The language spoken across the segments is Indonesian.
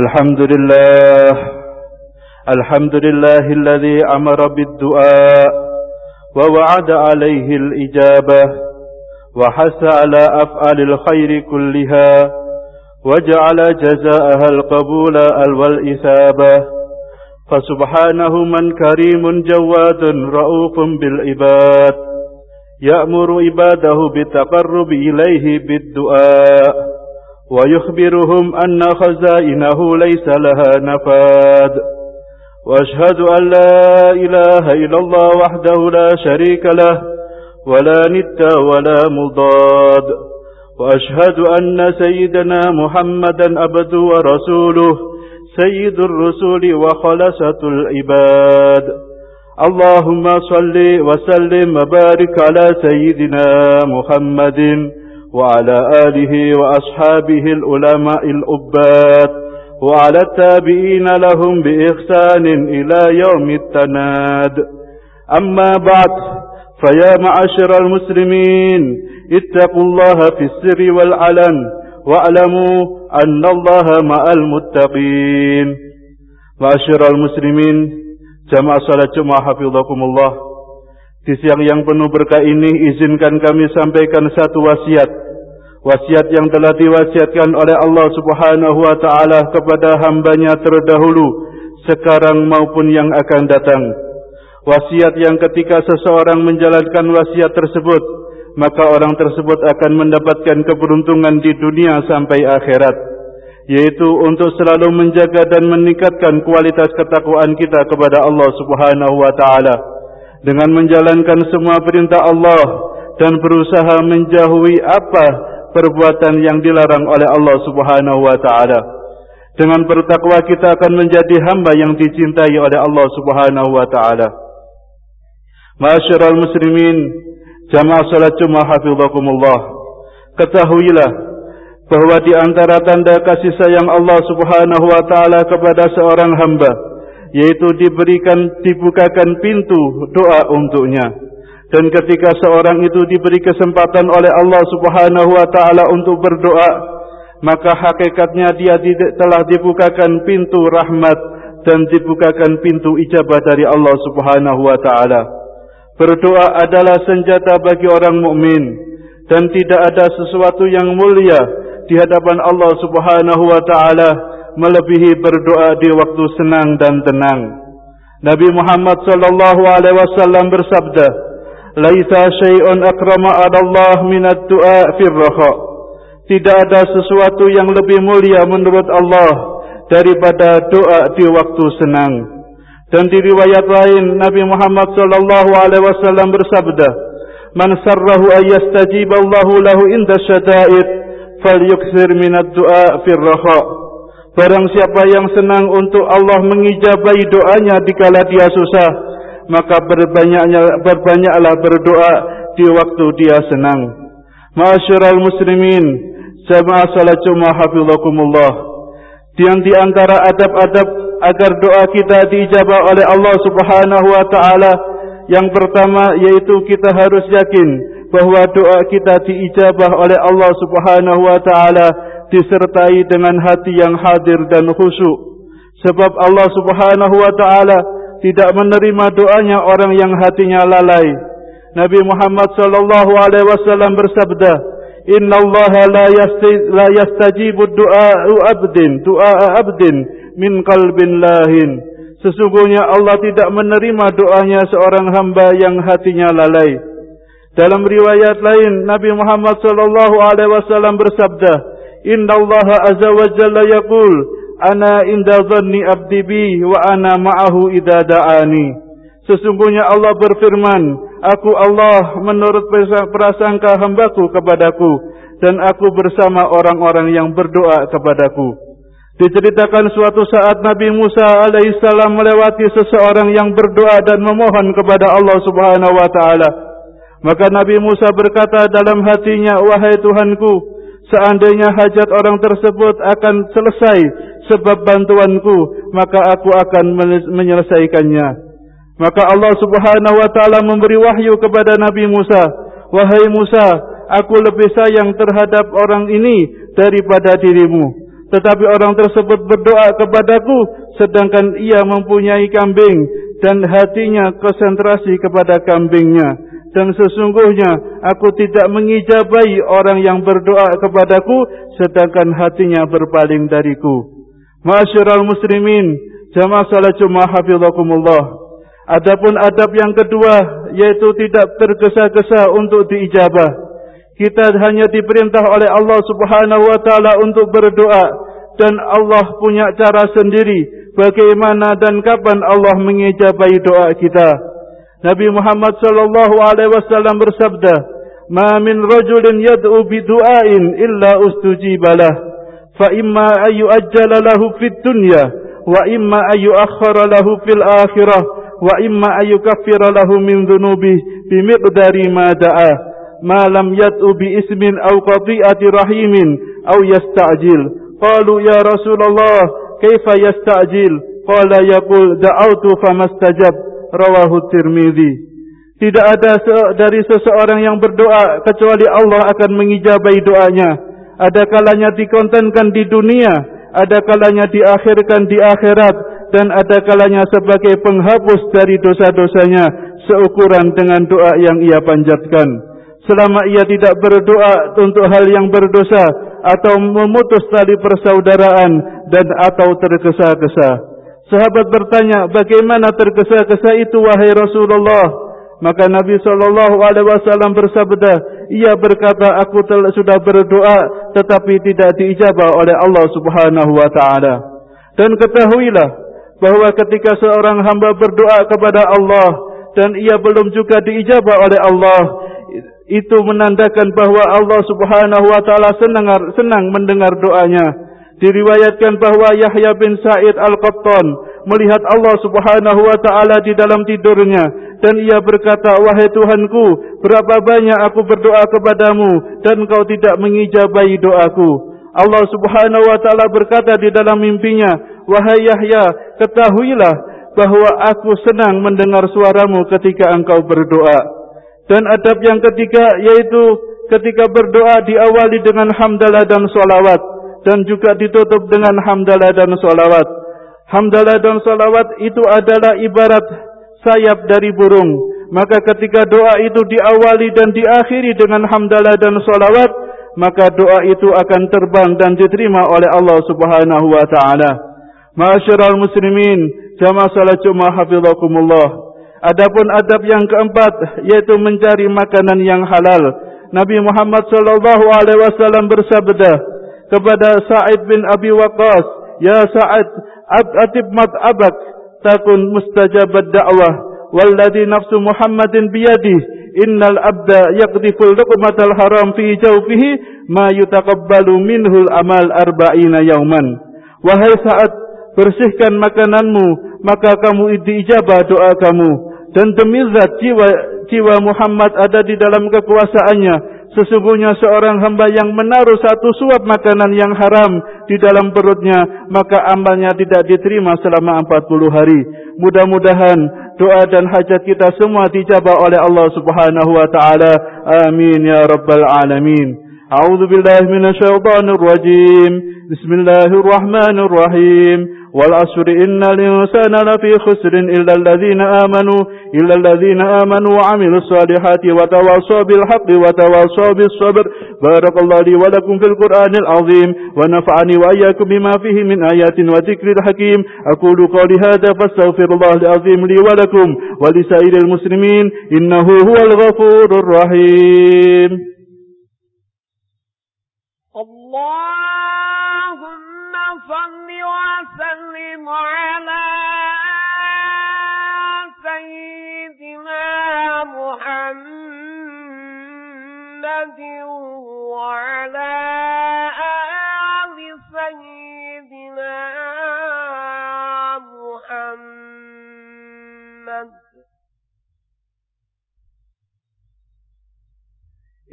الحمد لله. الحمد لله الذي أمر بالدعاء ووعد عليه الإجابة وحث على أفعال الخير كلها وجعل جزاءها القبول والإثابة فسبحانه من كريم جواد رؤوف بالعباد يأمر عباده بالتقرب إليه بالدعاء. ويخبرهم أن خزائنه ليس لها نفاد وأشهد أن لا إله إلا الله وحده لا شريك له ولا ند ولا مضاد. وأشهد أن سيدنا محمدا عبده ورسوله سيد الرسول وخلصة العباد. اللهم صل وسلم وبارك على سيدنا محمد. وعلى آله وأصحابه العلماء الأبات وعلى التابعين لهم بإحسان إلى يوم التناد. أما بعد فيا معاشر المسلمين اتقوا الله في السر والعلن واعلموا أن الله مع المتقين. معاشر المسلمين جماعة صلاة جمعة حفظكم الله. Di siang yang penuh berkah ini izinkan kami sampaikan satu wasiat. Wasiat yang telah diwasiatkan oleh Allah Subhanahu wa taala kepada hambanya terdahulu sekarang maupun yang akan datang. Wasiat yang ketika seseorang menjalankan wasiat tersebut maka orang tersebut akan mendapatkan keberuntungan di dunia sampai akhirat. Yaitu untuk selalu menjaga dan meningkatkan kualitas ketakwaan kita kepada Allah Subhanahu wa taala dengan menjalankan semua perintah Allah dan berusaha menjauhi apa perbuatan yang dilarang oleh Allah Subhanahu wa taala. Dengan bertakwa kita akan menjadi hamba yang dicintai oleh Allah Subhanahu wa taala. Masyarul muslimin, jamaah salat Jumat hafizakumullah. Ketahuilah bahwa di antara tanda kasih sayang Allah Subhanahu wa taala kepada seorang hamba yaitu diberikan dibukakan pintu doa untuknya. Dan ketika seorang itu diberi kesempatan oleh Allah Subhanahu wa taala untuk berdoa, maka hakikatnya dia telah dibukakan pintu rahmat dan dibukakan pintu ijabah dari Allah Subhanahu wa taala. Berdoa adalah senjata bagi orang mukmin dan tidak ada sesuatu yang mulia di hadapan Allah Subhanahu wa taala melebihi berdoa di waktu senang dan tenang. Nabi Muhammad sallallahu alaihi wasallam bersabda, laisa syai'un akrama 'ala Allah min ad-du'a fi raha. Tidak ada sesuatu yang lebih mulia menurut Allah daripada doa di waktu senang. Dan di riwayat lain Nabi Muhammad sallallahu alaihi wasallam bersabda man sarrahu ayastajib Allah lahu inda syada'id falyukthir min ad-du'a fi raha barang siapa yang senang untuk Allah mengijabahi doanya dikala dia susah maka berbanyaknya berbanyaklah berdoa di waktu dia senang. Ma'asyiral muslimin, jamaah salat Jumat hafizakumullah. Di antara adab-adab agar doa kita diijabah oleh Allah Subhanahu wa taala yang pertama yaitu kita harus yakin bahwa doa kita diijabah oleh Allah Subhanahu wa taala disertai dengan hati yang hadir dan khusyuk. Sebab Allah Subhanahu wa taala tidak menerima doanya orang yang hatinya lalai. Nabi Muhammad sallallahu alaihi wasallam bersabda, "Inna Allah la yastajibu du'a abdin, du'a abdin min qalbin lahin." Sesungguhnya Allah tidak menerima doanya seorang hamba yang hatinya lalai. Dalam riwayat lain Nabi Muhammad sallallahu alaihi wasallam bersabda, "Inna Allah azza wa jalla yaqul" ana inda dhanni abdi bi wa ana ma'ahu idza sesungguhnya Allah berfirman aku Allah menurut prasangka hambaku kepadaku dan aku bersama orang-orang yang berdoa kepadaku. Diceritakan suatu saat Nabi Musa alaihissalam melewati seseorang yang berdoa dan memohon kepada Allah Subhanahu wa taala. Maka Nabi Musa berkata dalam hatinya wahai Tuhanku seandainya hajat orang tersebut akan selesai sebab bantuanku maka aku akan menyelesaikannya maka Allah Subhanahu wa taala memberi wahyu kepada Nabi Musa wahai Musa aku lebih sayang terhadap orang ini daripada dirimu Tetapi orang tersebut berdoa kepadaku sedangkan ia mempunyai kambing dan hatinya konsentrasi kepada kambingnya. Dan sesungguhnya aku tidak mengijabai orang yang berdoa kepadaku sedangkan hatinya berpaling dariku. Masyarul muslimin, jamaah salat Jumat hafizakumullah. Adapun adab yang kedua yaitu tidak tergesa-gesa untuk diijabah. Kita hanya diperintah oleh Allah Subhanahu wa taala untuk berdoa dan Allah punya cara sendiri bagaimana dan kapan Allah mengijabai doa kita. Nabi Muhammad sallallahu alaihi wasallam bersabda, "Ma min rajulin yad'u bi du'ain illa ustujiba lah, fa imma ayu ajjala lahu fid dunya wa imma ayu akhkhara lahu fil akhirah wa imma ayu kaffira lahu min dhunubi bi miqdari ma da'a ma lam yad'u bi ismin aw qati'ati rahimin aw yasta'jil." Qalu ya Rasulullah, kaifa yasta'jil? Qala yaqul da'autu famastajab rawahu Tirmizi. Tidak ada dari seseorang yang berdoa kecuali Allah akan mengijabai doanya. Ada kalanya dikontenkan di dunia, ada kalanya diakhirkan di akhirat dan ada kalanya sebagai penghapus dari dosa-dosanya seukuran dengan doa yang ia panjatkan. Selama ia tidak berdoa untuk hal yang berdosa atau memutus tali persaudaraan dan atau tergesa-gesa. Sahabat bertanya, bagaimana tergesa-gesa itu wahai Rasulullah? Maka Nabi sallallahu alaihi wasallam bersabda, ia berkata, aku telah sudah berdoa tetapi tidak diijabah oleh Allah Subhanahu wa taala. Dan ketahuilah bahwa ketika seorang hamba berdoa kepada Allah dan ia belum juga diijabah oleh Allah, itu menandakan bahwa Allah Subhanahu wa taala senang senang mendengar doanya. Diriwayatkan bahwa Yahya bin Sa'id Al-Qattan melihat Allah Subhanahu wa taala di dalam tidurnya dan ia berkata, "Wahai Tuhanku, berapa banyak aku berdoa kepadamu dan engkau tidak mengijabai doaku." Allah Subhanahu wa taala berkata di dalam mimpinya, "Wahai Yahya, ketahuilah bahwa aku senang mendengar suaramu ketika engkau berdoa." Dan adab yang ketiga yaitu ketika berdoa diawali dengan hamdalah dan solawat dan juga ditutup dengan hamdalah dan solawat. Hamdalah dan solawat itu adalah ibarat sayap dari burung. Maka ketika doa itu diawali dan diakhiri dengan hamdalah dan solawat, maka doa itu akan terbang dan diterima oleh Allah Subhanahu wa taala. Ma'asyiral muslimin, jamaah salat Jumat hafizakumullah. Adapun adab yang keempat yaitu mencari makanan yang halal. Nabi Muhammad sallallahu alaihi wasallam bersabda kepada Sa'id bin Abi Waqqas, "Ya Sa'id, atib abak takun mustajabad da'wah walladhi nafsu Muhammadin biyadi innal abda yaqdifu luqmatal haram fi jawfihi ma yutaqabbalu minhu al-amal arba'ina yawman." Wahai Sa'id, bersihkan makananmu, maka kamu diijabah doa kamu dan demi zat jiwa jiwa Muhammad ada di dalam kekuasaannya sesungguhnya seorang hamba yang menaruh satu suap makanan yang haram di dalam perutnya maka amalnya tidak diterima selama 40 hari. Mudah-mudahan doa dan hajat kita semua dijabah oleh Allah Subhanahu wa taala. Amin ya rabbal alamin a'udzu billahi minasyaitonir rajim bismillahir rahmanir rahim والعصر إن الإنسان لفي خسر إلا الذين آمنوا إلا الذين آمنوا وعملوا الصالحات وتواصوا بالحق وتواصوا بالصبر. بارك الله لي ولكم في القرآن العظيم. ونفعني وإياكم بما فيه من آيات وذكر الحكيم. أقول قولي هذا فاستغفر الله العظيم لي ولكم ولسائر المسلمين إنه هو الغفور الرحيم. اللهم صل وسلم على سيدنا محمد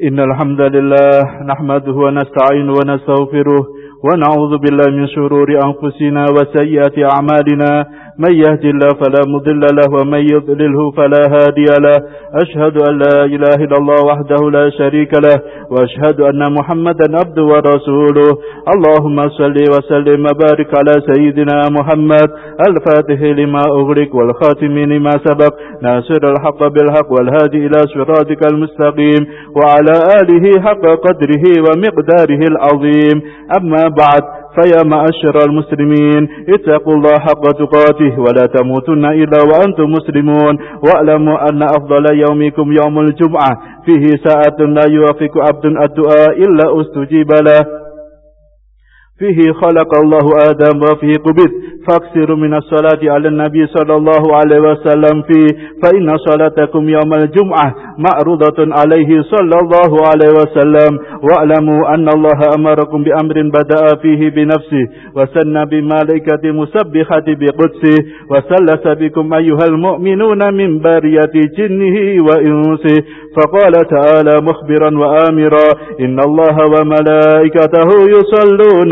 إن الحمد لله نحمده ونستعين ونستغفره ونعوذ بالله من شرور أنفسنا وسيئات أعمالنا. من يهد الله فلا مضل له ومن يضلله فلا هادي له. أشهد أن لا إله إلا الله وحده لا شريك له وأشهد أن محمدا عبده ورسوله. اللهم صل وسلم وبارك على سيدنا محمد. الفاتح لما أغلق والخاتم لما سبق. ناصر الحق بالحق والهادي إلى صراطك المستقيم. وعلى آله حق قدره ومقداره العظيم. أما بعد فيا معشر المسلمين اتقوا الله حق تقاته ولا تموتن إلا وأنتم مسلمون. واعلموا أن أفضل يومكم يوم الجمعة فيه ساعة لا يوافق عبد الدعاء إلا أستجيب له. فيه خلق الله آدم وفيه قبض. فاكثروا من الصلاة على النبي صلى الله عليه وسلم فيه. فإن صلاتكم يوم الجمعة معروضة عليه صلى الله عليه وسلم. واعلموا أن الله أمركم بأمر بدأ فيه بنفسه. وسن بملائكة مسبحة بقدسه وسلس بكم أيها المؤمنون من بارية جنه وإنسه فقال تعالى مخبرا وآمرا إن الله وملائكته يصلون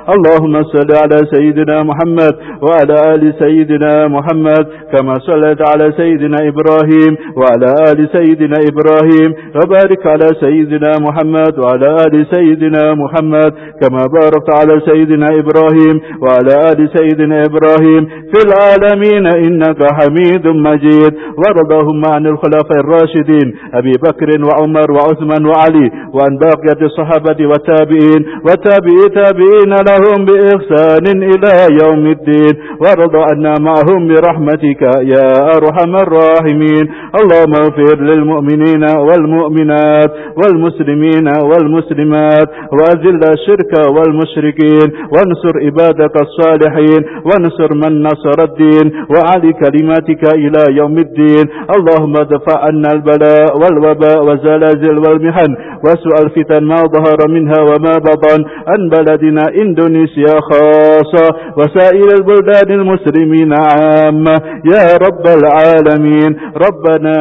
اللهم صل على سيدنا محمد وعلى آل سيدنا محمد كما صليت على سيدنا إبراهيم وعلى آل سيدنا إبراهيم وبارك على سيدنا محمد وعلى آل سيدنا محمد كما باركت على سيدنا إبراهيم وعلى آل سيدنا إبراهيم في العالمين إنك حميد مجيد وارضهم عن الخلفاء الراشدين أبي بكر وعمر وعثمان وعلي وعن باقية الصحابة والتابعين وتابعي تابعين لهم بإحسان إلى يوم الدين وارض عنا معهم برحمتك يا أرحم الراحمين. اللهم اغفر للمؤمنين والمؤمنات والمسلمين والمسلمات وأذل الشرك والمشركين وانصر عبادك الصالحين وانصر من نصر الدين وعلي كلماتك إلى يوم الدين. اللهم ادفع عنا البلاء والوباء والزلازل والمحن وسوء الفتن ما ظهر منها وما بطن عن بلدنا إندونيسيا خاصة وسائر البلدان المسلمين عامة. يا رب العالمين ربنا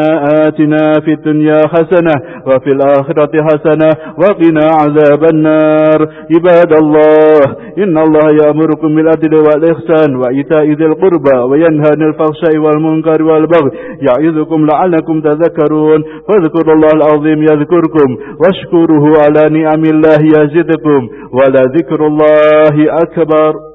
آتنا في الدنيا حسنة وفي الآخرة حسنة وقنا عذاب النار. عباد الله إن الله يأمركم بالعدل والإحسان وإيتاء ذي القربى وينهى عن الفحشاء والمنكر والبغي. يعظكم لعلكم تذكرون. فاذكروا الله العظيم يذكركم. واشكروه على نعم الله يزدكم ولذكر الله أكبر.